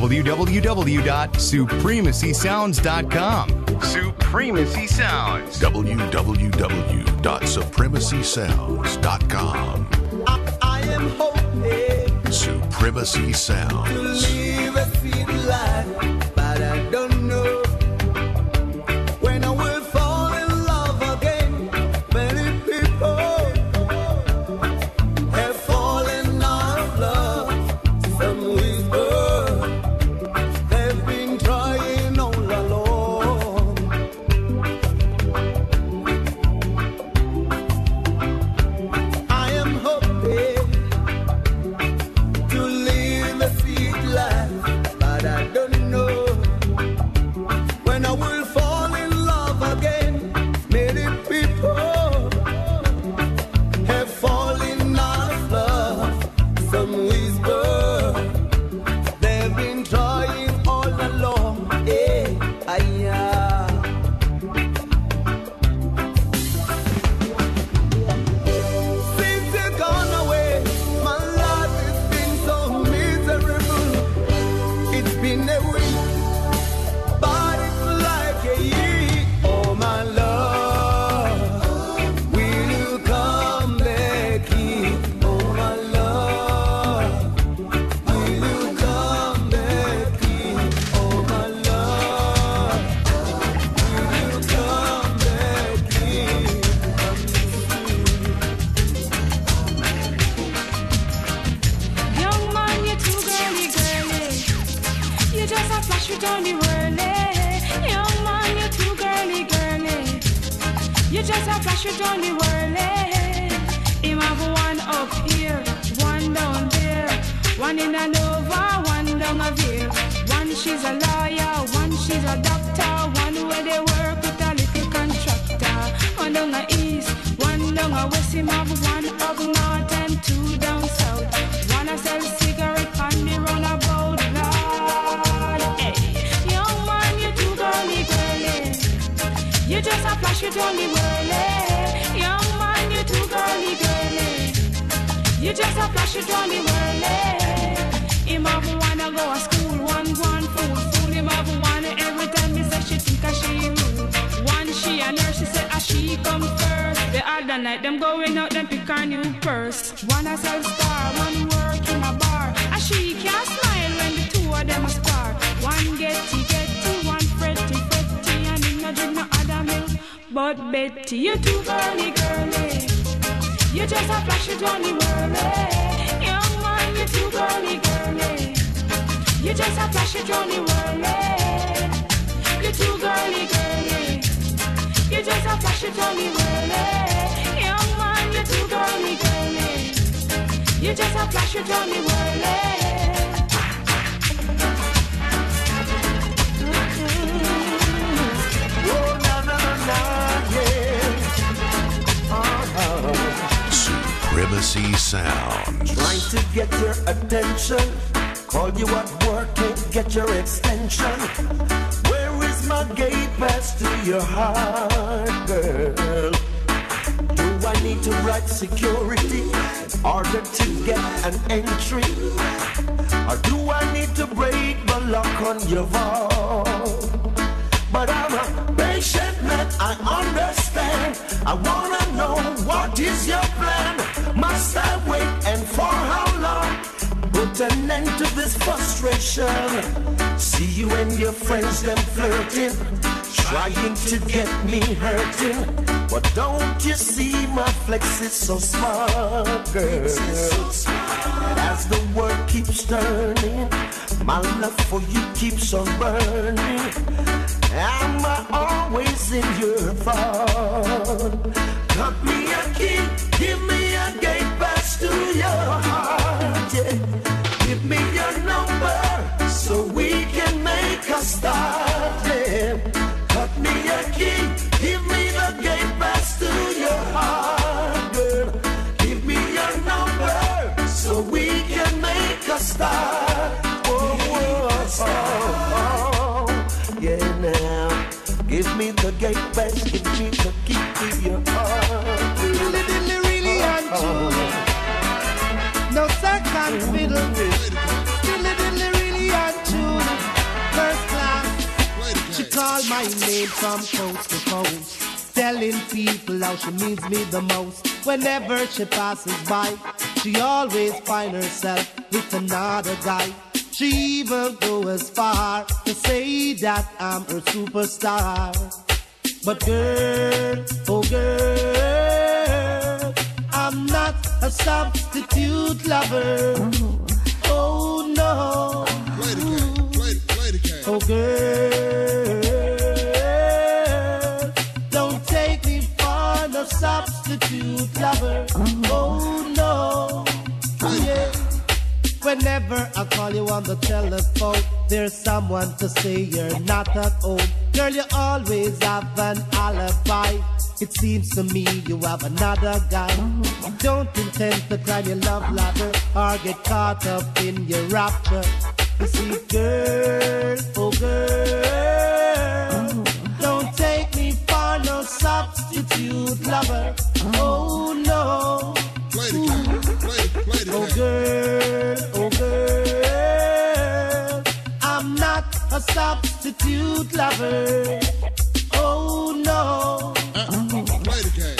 www.supremacysounds.com. Supremacy Sounds. www.supremacysounds.com. I, I am hoping Supremacy to Sounds. You just a flash with on the whirly. Eh? Him have one up here, one down there, one in a Nova, one down a Ville. One she's a lawyer, one she's a doctor, one where they work with a little contractor. One down a east, one down a west. Him have one up north and two down south. One a sell cigarette on the Lord. Flash on the whirly. Young man, you too girly, girly. Eh? You just a flash on the whirly. Him have wanna go to school, one one fool, fool. Him have one every time he say she think a she rude. One she a nurse, she say a she come first. The other night them going out, them pick her new purse. One a sell star, one work in a bar. A she can't smile when the two of them a But Betty, you're too girly girly. You just a flash it on the whirly. Young man, you're too girly girly. You just a flash it on the whirly. You too girly girly. You just a flash it on whirly. Young man, you're too girly girly. You just a flash it on whirly. Supremacy Sounds. Trying to get your attention. Call you at work, can't get your extension. Where is my gate pass to your heart, girl? Do I need to write security in order to get an entry? Or do I need to break the lock on your vault? But I'm a patient man, I understand. I wanna know what is your plan. Must I wait and for how long? Put an end to this frustration. See you and your friends them flirting, trying to get me hurting. But don't you see my flex is so smart, girl? And as the world keeps turning, my love for you keeps on burning. Am I always in your thought? Cut me To your heart, give me your number, so we can make a start. Cut me a key, give me the gate pass, to your heart. Give me your number, so we can make a start. Oh, oh, oh, give me the gate past, give me the key to your heart. My name from coast to coast. Telling people how she means me the most. Whenever she passes by, she always find herself with another guy. She even go as far to say that I'm her superstar. But girl, oh girl, I'm not a substitute lover. Oh no. Play the game. Play, play the game. Oh girl, substitute lover. Oh no, yeah. Whenever I call you on the telephone, there's someone to say you're not at home. Girl, you always have an alibi. It seems to me you have another guy. You don't intend to climb your love ladder or get caught up in your rapture. You see, girl, oh girl, substitute lover. Oh no. Play the game. Play, play the Oh girl, oh girl, I'm not a substitute lover. Oh no. Uh-uh. Game.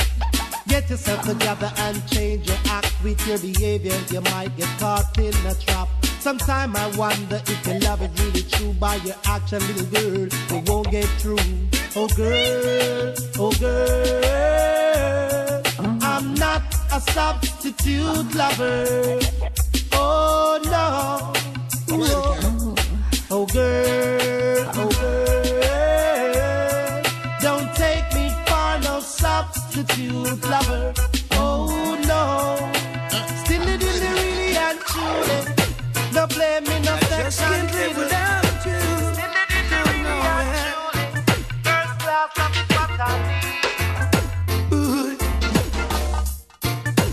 Get yourself together and change your act with your behavior. You might get caught in a trap. Sometime I wonder if your love is really true by your action, little girl. You won't get through. Oh girl, oh girl, uh-huh. I'm not a substitute lover. Oh no. Play. Oh. oh girl, oh girl, don't take me for no substitute lover. Oh no, still it really and truly. No blame me, no sex can't live without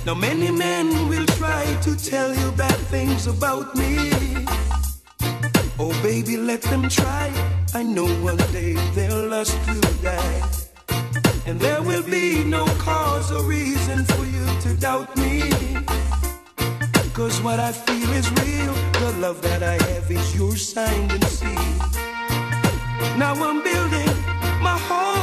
Now many men will try to tell you bad things about me. Oh baby, let them try. I know one day their lust will die. And there will be no cause or reason for you to doubt me. Cause what I feel is real. The love that I have is your signed and sealed. Now I'm building my whole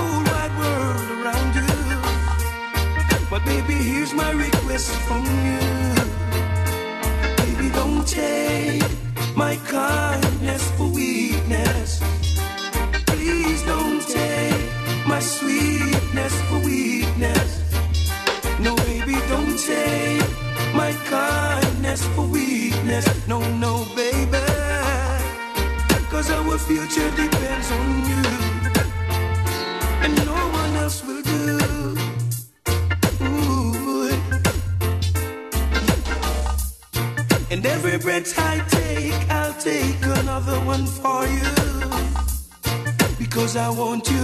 I want you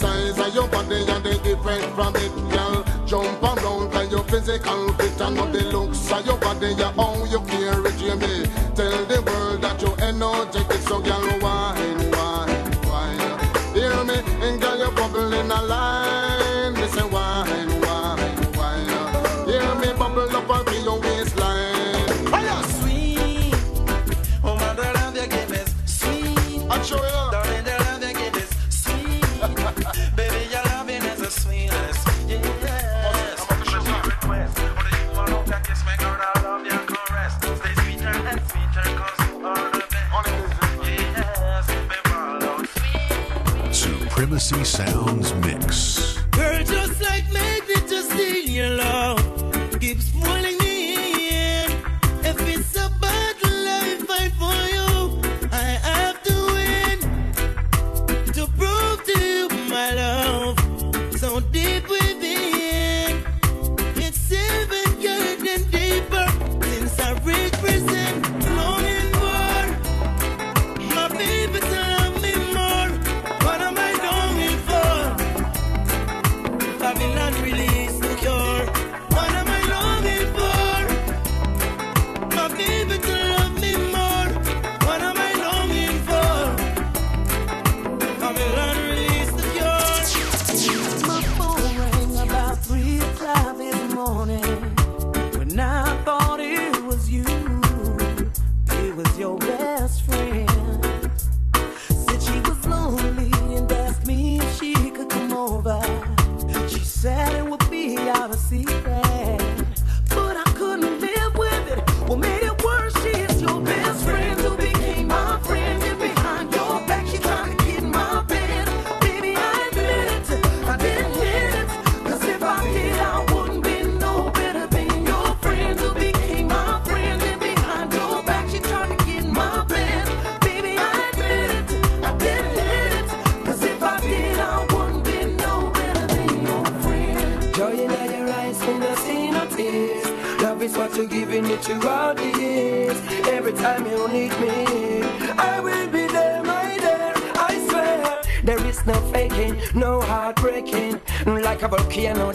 size of your body and they different from it, girl. Jump around and your physical fit and not the looks of your body, your own.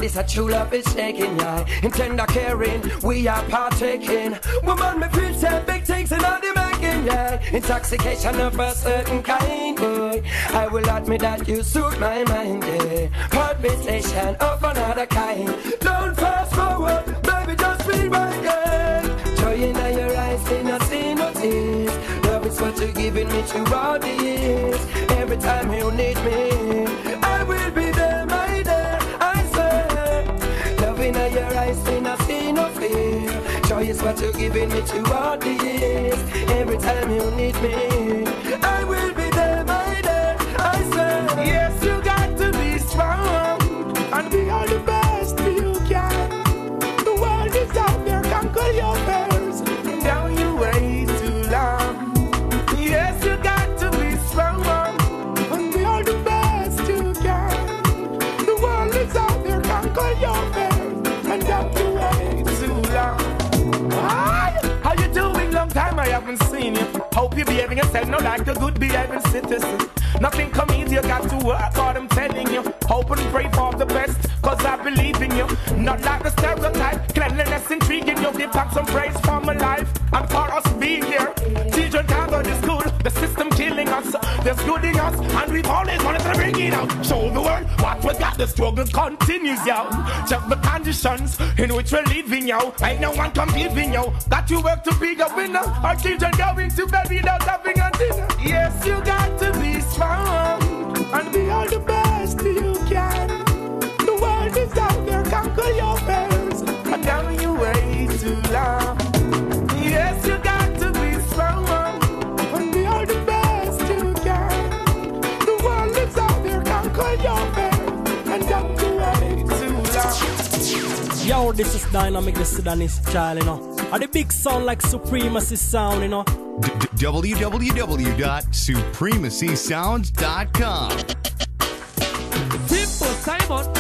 This a true love is taking, ya In tender caring, we are partaking. Woman, me feel say big things in all the making, yeah. Intoxication of a certain kind, boy. I will admit that you suit my mind, yeah. Conversation of another kind. Don't fast forward, baby, just be right, yeah. Joy in your eyes, cannot see no tears. Love is what you're giving me through all the years. Every time you need me. What you're giving me to all the years. Every time you need me. I haven't seen you. Hope you're behaving yourself not like a good behaving citizen. Nothing come easy, you got to work hard, I'm telling you. Hope and pray for the best, cause I believe in you. Not like the stereotype, cleanliness intriguing you. Give back some praise for my life. I'm there's good in us, and we've always wanted to bring it out. Show the world what we got. The struggle continues, yo. Check the conditions in which we're living, yo. Ain't no one competing, yo. Got to work to be a winner. Our children going to bed without having a dinner. Yes, you got to be strong and be all the best you can. The world is out there, conquer your fears. I'm your you way too long. Yo, this is Dynamic, this is Danny's child, you know. Are the big sound like Supremacy Sound, you know? www.supremacysounds.com. Simple Simon.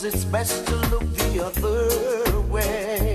It's best to look the other way.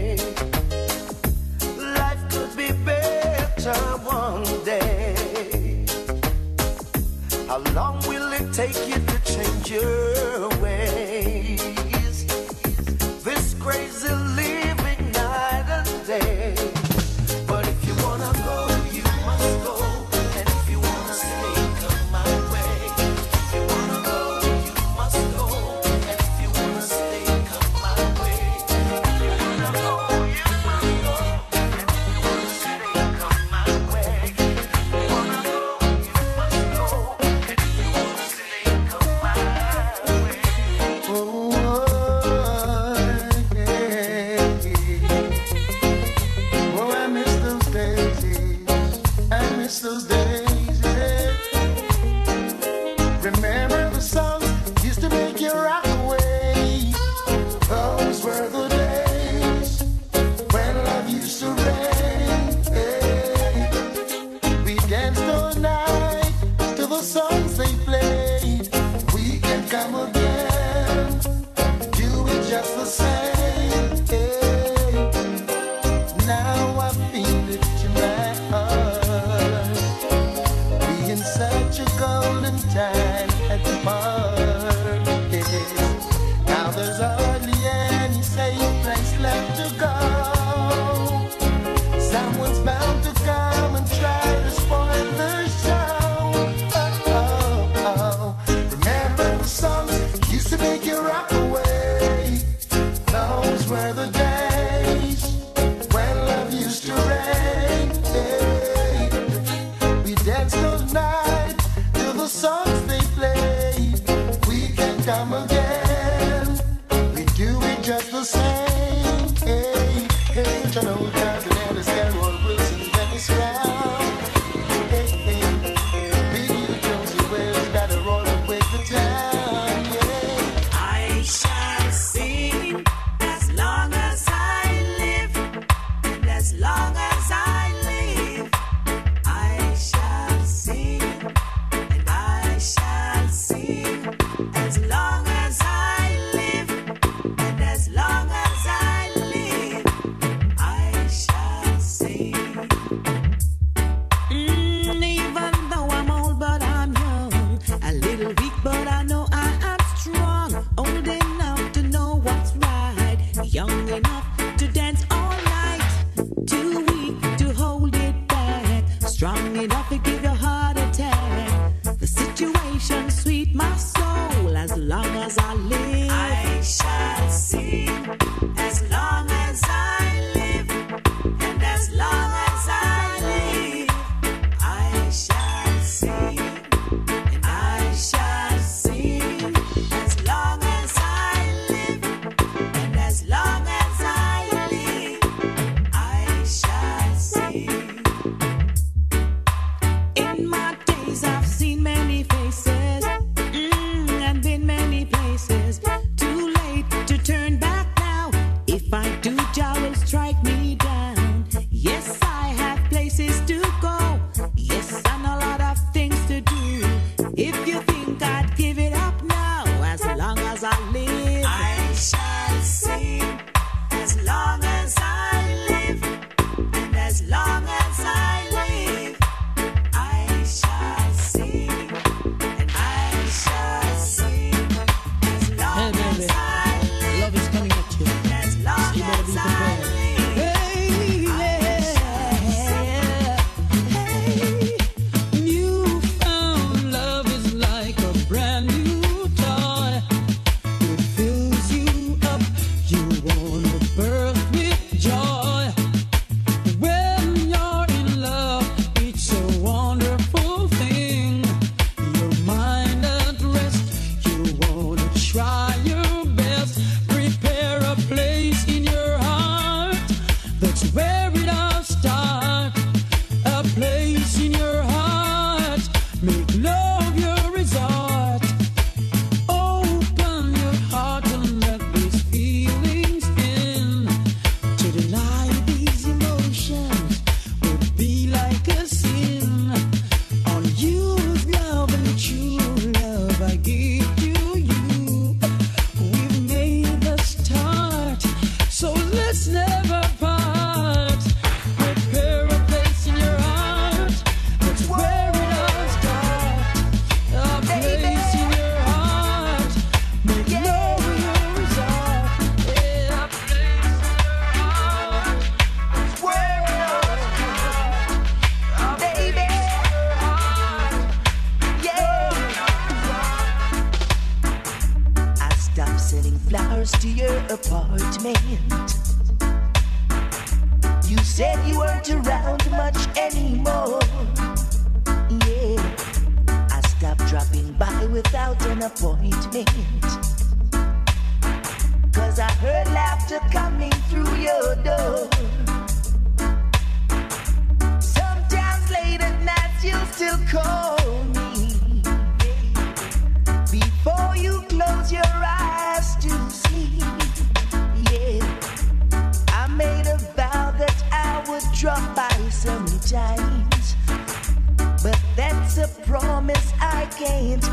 coming through your door. Sometimes late at night you still call me before you close your eyes to. Yeah, I made a vow that I would drop by sometimes, but that's a promise I can't.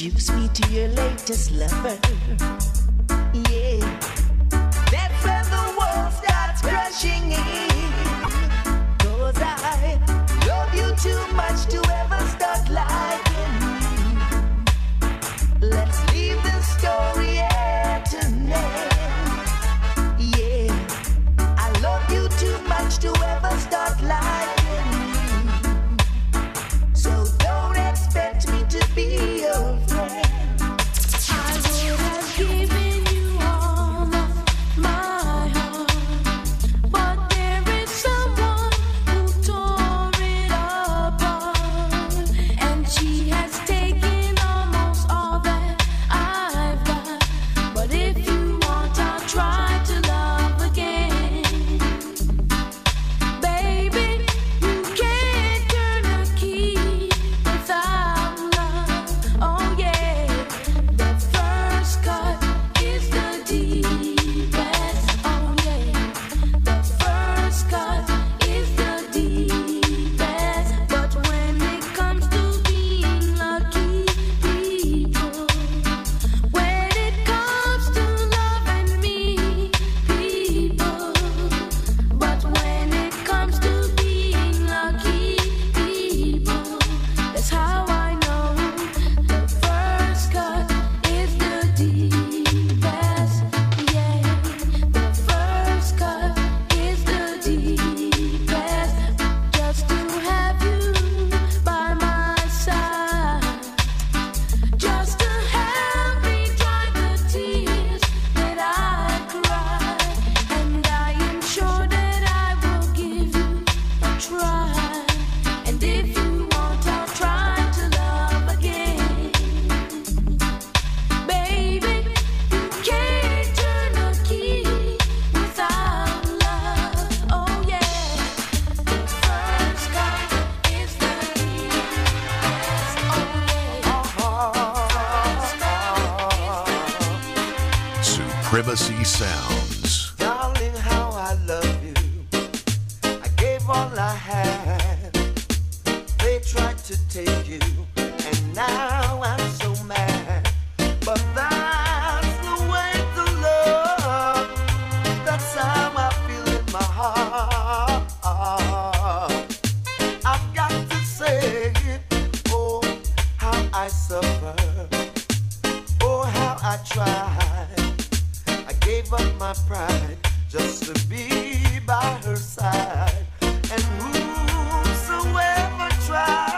introduce me to your latest lover. Yeah. That's when the world starts crushing in. Cause I love you too much to ever I tried. I gave up my pride just to be by her side. And whosoever tried.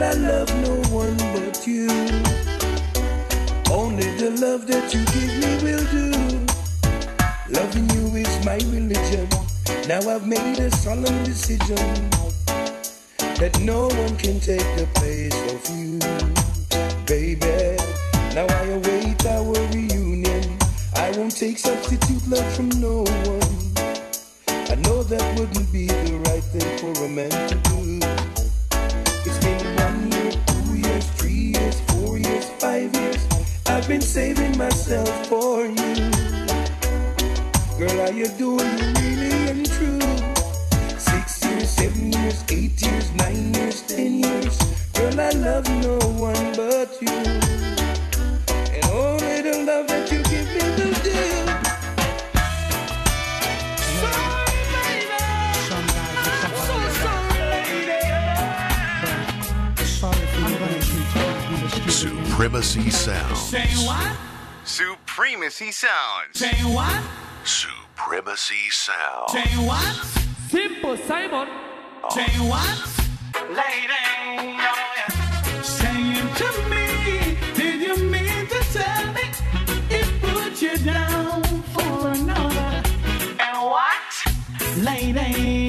I love no one but you. Only the love that you give me will do. Loving you is my religion. Now I've made a solemn decision that no one can take the place of you, baby. Now I await our reunion. I won't take substitute love from no one. I know that wouldn't be the right thing for a man to do. Saving myself for you. Girl, are you doing? Really and true. Six years, seven years, eight years, nine years, ten years. Girl, I love no one but you. And only the love that you Supremacy Sounds. Say what? Supremacy Sounds. Say what? Supremacy Sounds. Say what? Simple Simon. Oh. Say what? Lady, oh yeah. Saying to me, did you mean to tell me it put you down for another? And what? Lady,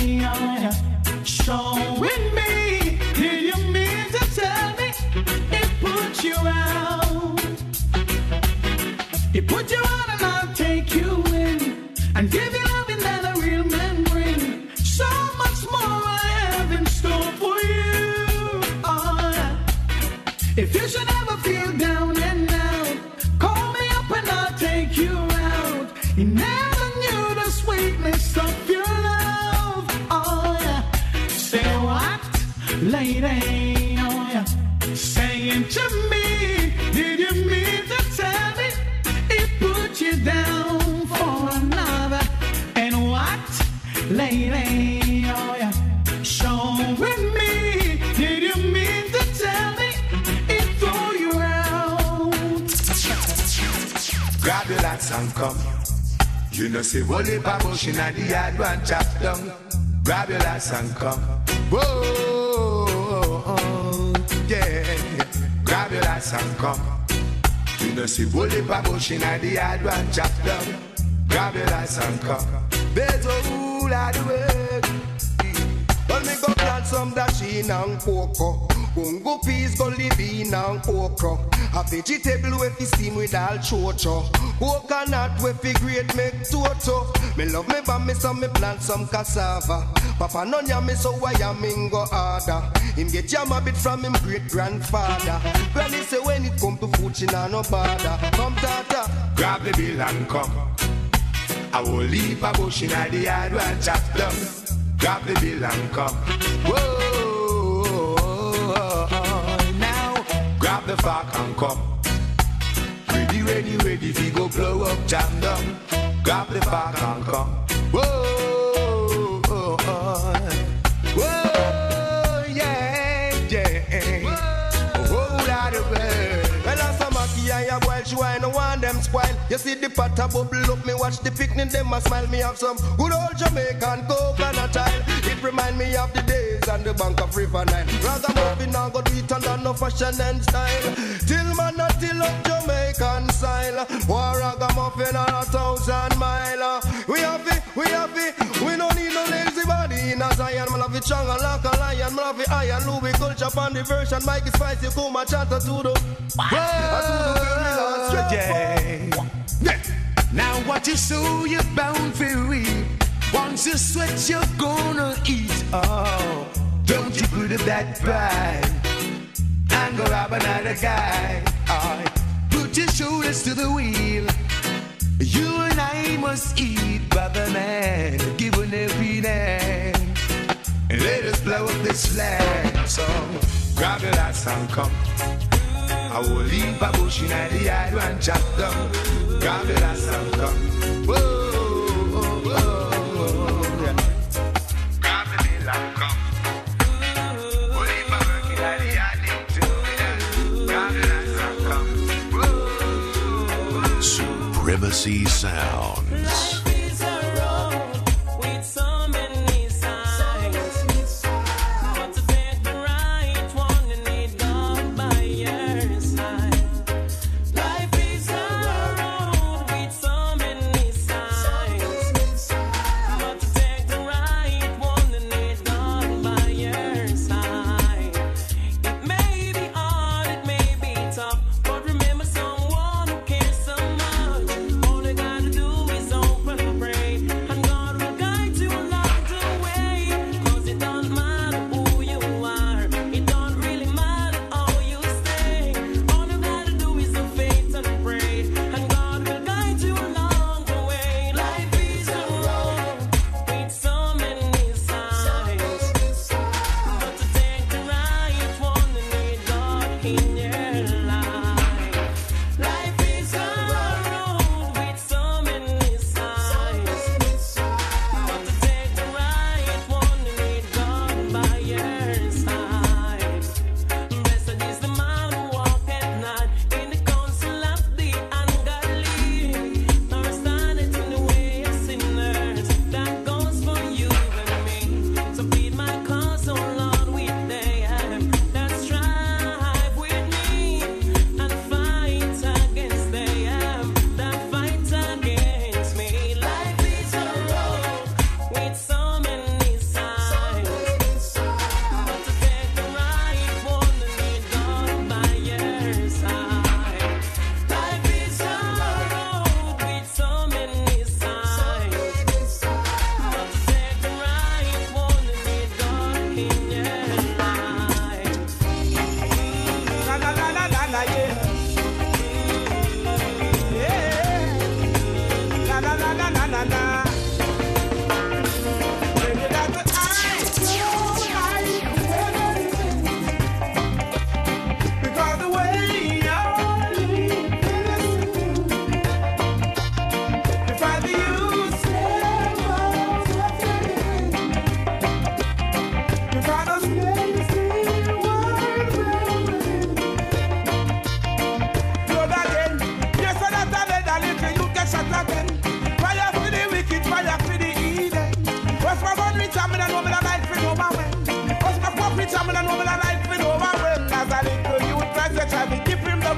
Babush in the yard, one chop down. Grab your lads and come. Whoa, yeah. Grab your lads and come. You know, say, Wally Babush in the yard, one chop down. Grab your lads and come. There's a rule of the world. Well, me go plant some dasheen and cocoa. Bungo peas, gully bean and okra. A vegetable with fi steam with all chocho. Coconut with fi grate make toto. Me love me me so me plant some cassava. Papa no me so I am in go harder. Him get yam a bit from him great grandfather. Granny say when it come to food she nah no bother. Come tata, Grab the bill and come. I will leave a bush in the yard one chop down. Grab the bill and come. Whoa, now grab the fork and come. Ready, ready, ready, we go blow up jam. Grab the fork and come. Whoa, oh, oh, oh. whoa, yeah, yeah. Oh, that the way. Well, as a maki, I boil, she I no want them spoil. You see the pot a bubble up, me watch the picnic, them a smile. Me have some good old Jamaican coconut oil. It remind me of the days on the bank of River Nile. Rather moving now, go do it under no fashion and style. Till man a till up Jamaican style. War ragamuffin on a thousand mile. We have it, we have it. We don't need no lazy body in a Zion. Man have it strong and like a lion. Man have it iron. Louis culture on the version. Mike is spicy, come and chant to the. Well, to the girl, me last straight. Yeah. Yeah. Now what you sow, you're bound for reap. Once you sweat, you're gonna eat. Oh, don't you put up that pride and go rob another guy. Oh, put your shoulders to the wheel. You and I must eat, brother man, given every. And let us blow up this flag. So grab your last and come. I will leave a bush in the yard and chop down. Grab your last and come. Whoa, Supremacy Sounds.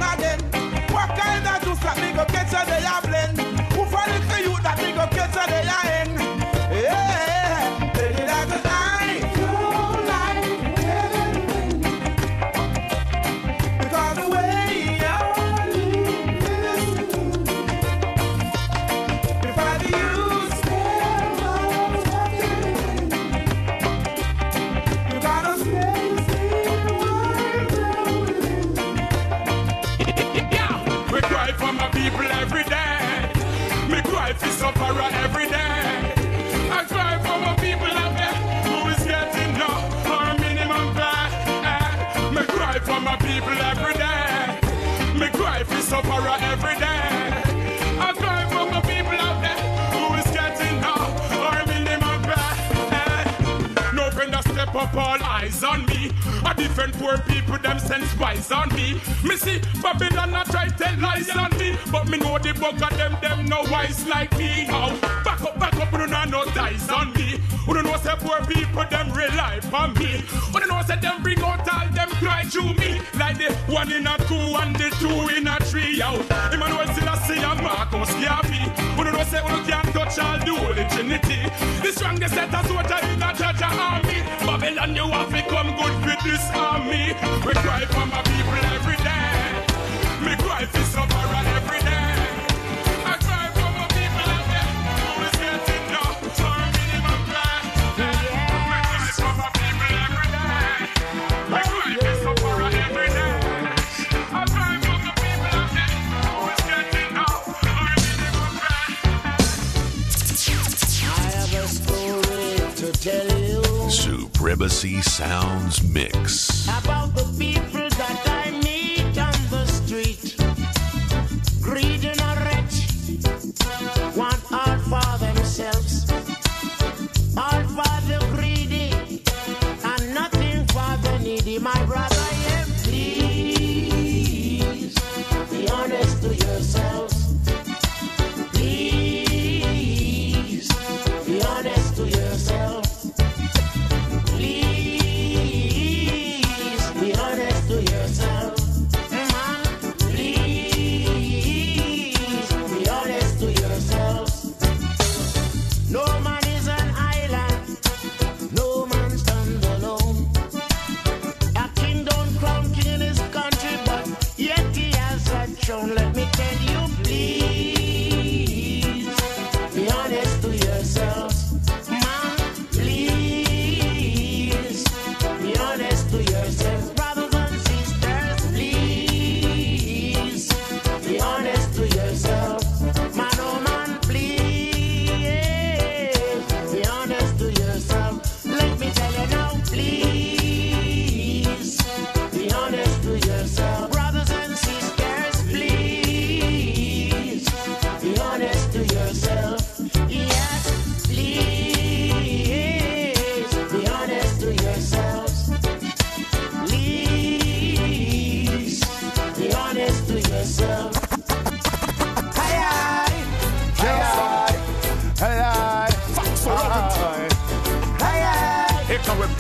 Down again. Different poor people, them sense wise on me. Me see Babylon a try tell lies on me, but me know the bug them, them no wise like me. Oh, back up, back up, you know no dice on me. You don't know say poor people, them rely on me. You don't know say them bring out all them cry through me, like the one in a two and the two in a three. Yo, Emmanuel Selassie and Marcus Garvey. You don't know say you can't touch all the Holy Trinity. The strongest set of soldier in a judge army. Babylon, you have this army. We cry for my Sounds Mix.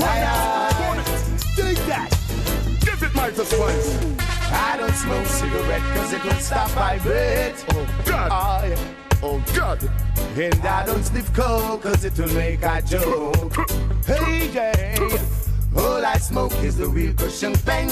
My. I don't smoke cigarette cause it will stop vibrate. Oh God. I, Oh God. and I don't sniff coke cause it will make a joke. Hey, yeah. All I smoke is the real cushion peng.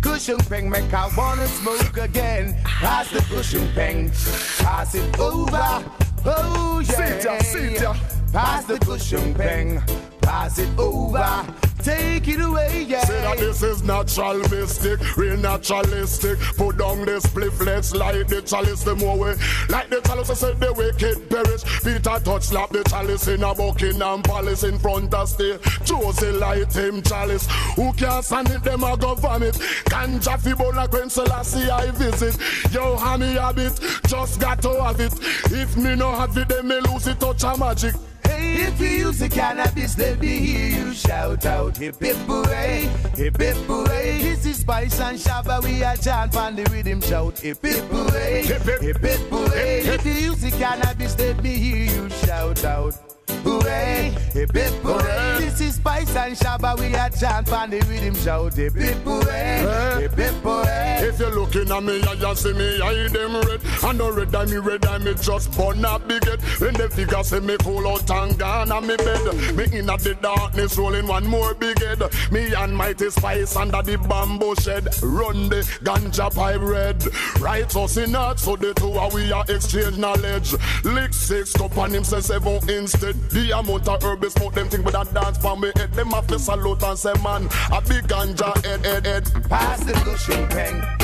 Cushion peng make I wanna smoke again. Pass the cushion peng. Pass it over. Oh, yeah. Pass the cushion peng. Pass it over. Take it away, yeah. Say that this is natural mystic, real naturalistic. Put down the spliff, let's light the chalice the more way. Like the chalice, I said the wicked perish. Peter Tosh slap the chalice in a Buckingham Palace in front of stay. Josie light him chalice. Who can stand it, them a go vomit. Ganja fi bona Queen Selassie I visit. Yo, honey habit, just got to have it. If me no have it, then me lose it touch a magic. Hey, if you use the cannabis, let me hear you shout out hip hip hooray, hip hip hooray. This is Spice and Shabba, we are chant on the rhythm shout hip hip hooray, hip hip hooray. If you use the cannabis, let me hear you shout out hooray, a bit hooray. This is Spice and Shabba, we a chant on the rhythm shout, the bit hooray, a bit hooray. If you're looking at me, I just see me, I them red. I know red, I me red, I me just burn a bigot. When the figure say me cool out and gone on me bed, me in the darkness rolling one more big head. Me and Mighty Spice under the bamboo shed, run the ganja pipe red. right us in heart, so the two are we are exchange knowledge. Lick six cup and him say seven instead. The amount of herb they smoke, them think with a dance for me head. Them have to salute and say, man, a big ganja head, head, head. Pass the gushing pen.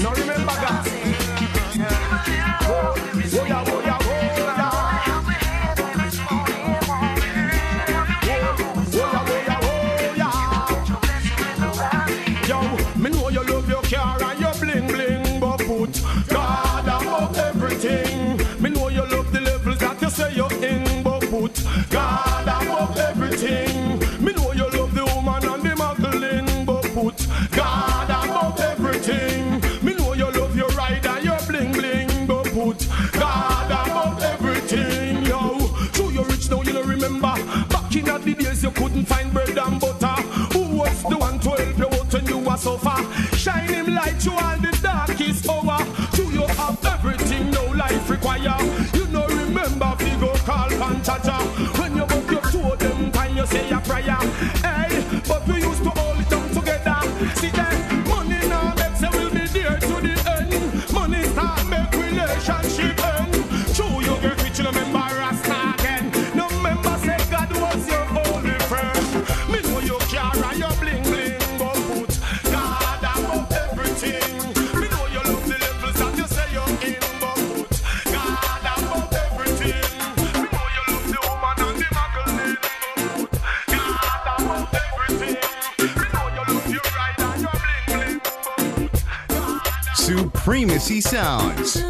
No Fantasy Sounds.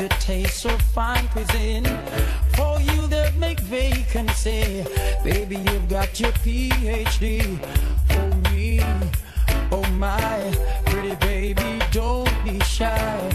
to taste so fine cuisine. For you that make vacancy, baby, you've got your PhD. For me, oh my, pretty baby, don't be shy.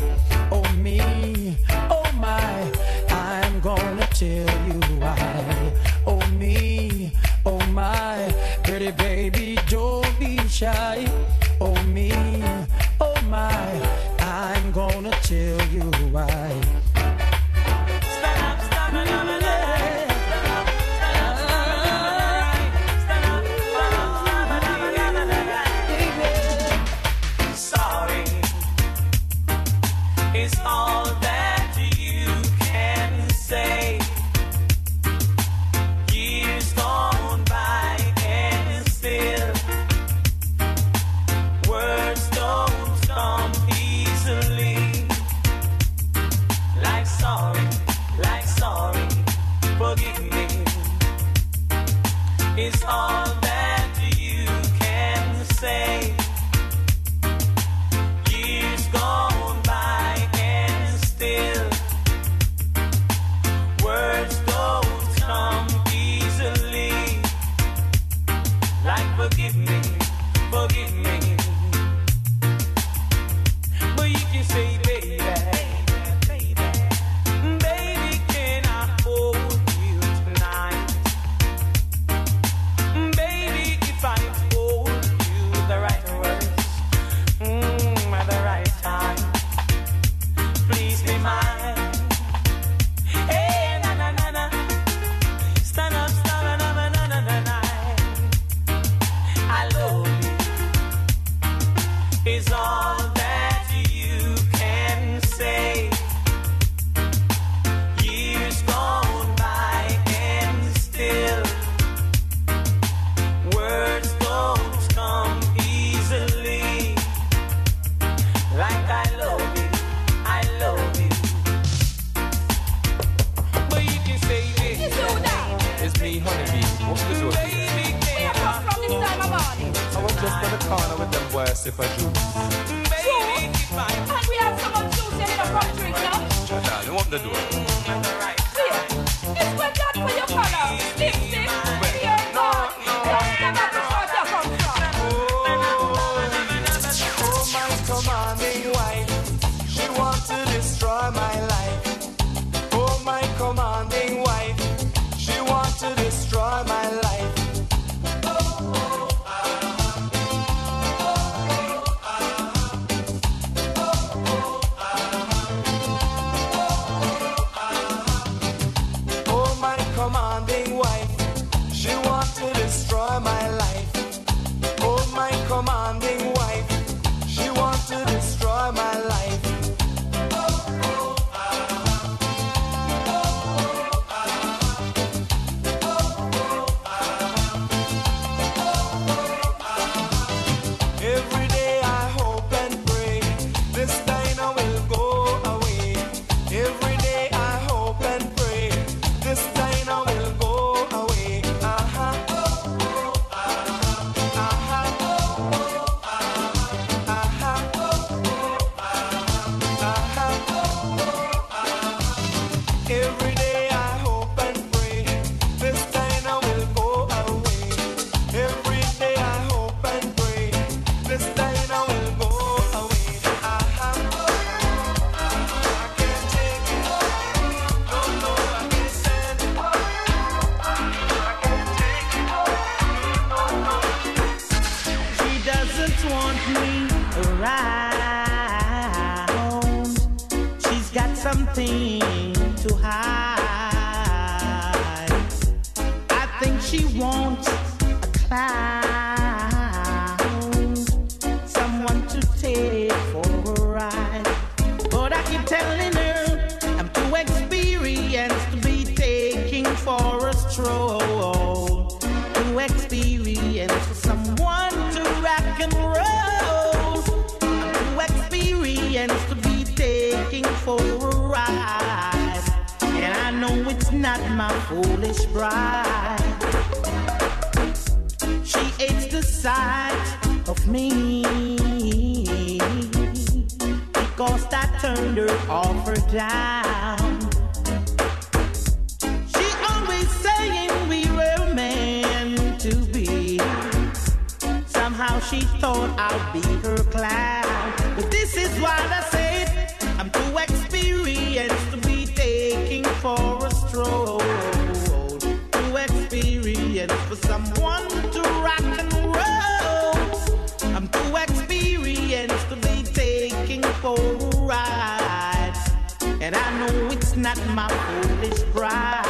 my foolish pride.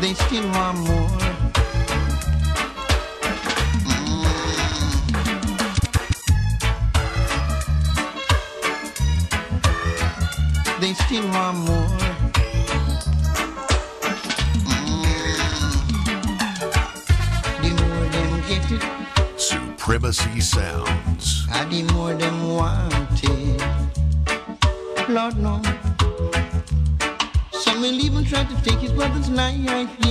They still want more. Mm. They still want more. Mm. Supremacy Sound the more them want it. Lord, no. Some will even try to take his brother's life.